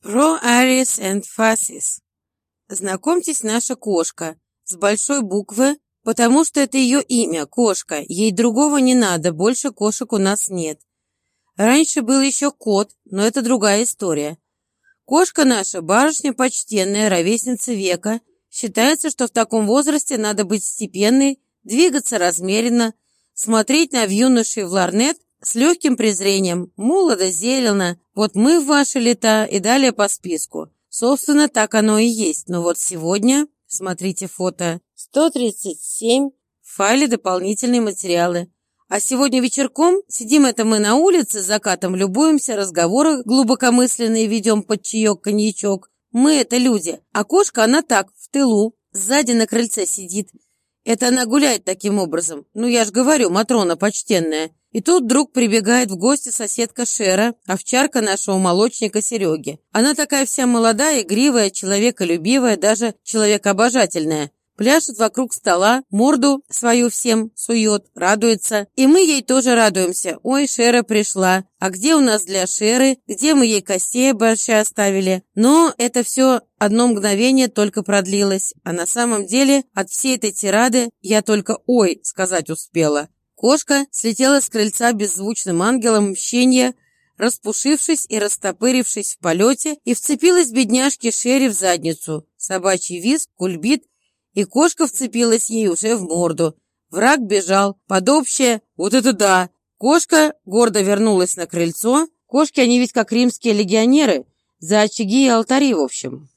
Про Арис and Фасис. Знакомьтесь, наша кошка. С большой буквы, потому что это ее имя, кошка. Ей другого не надо, больше кошек у нас нет. Раньше был еще кот, но это другая история. Кошка наша, барышня почтенная, ровесница века. Считается, что в таком возрасте надо быть степенной, двигаться размеренно, смотреть на юношей в ларнет с легким презрением. Молодо, зелено. Вот мы в ваши лета и далее по списку. Собственно, так оно и есть. Но вот сегодня, смотрите фото, 137, в файле дополнительные материалы. А сегодня вечерком сидим это мы на улице закатом, любуемся, разговоры глубокомысленные ведем под чаек-коньячок. Мы это люди, а кошка она так, в тылу, сзади на крыльце сидит. Это она гуляет таким образом. Ну, я ж говорю, Матрона почтенная. И тут вдруг прибегает в гости соседка Шера, овчарка нашего молочника Сереги. Она такая вся молодая, игривая, человеколюбивая, даже человекообожательная. Пляшет вокруг стола, морду свою всем сует, радуется. И мы ей тоже радуемся. Ой, Шера пришла. А где у нас для Шеры? Где мы ей костей борща оставили? Но это все одно мгновение только продлилось. А на самом деле от всей этой тирады я только «ой» сказать успела. Кошка слетела с крыльца беззвучным ангелом мщения, распушившись и растопырившись в полете, и вцепилась бедняжке Шерри в задницу. Собачий визг, кульбит, и кошка вцепилась ей уже в морду. Враг бежал, под общее «вот это да!». Кошка гордо вернулась на крыльцо. Кошки, они ведь как римские легионеры, за очаги и алтари, в общем.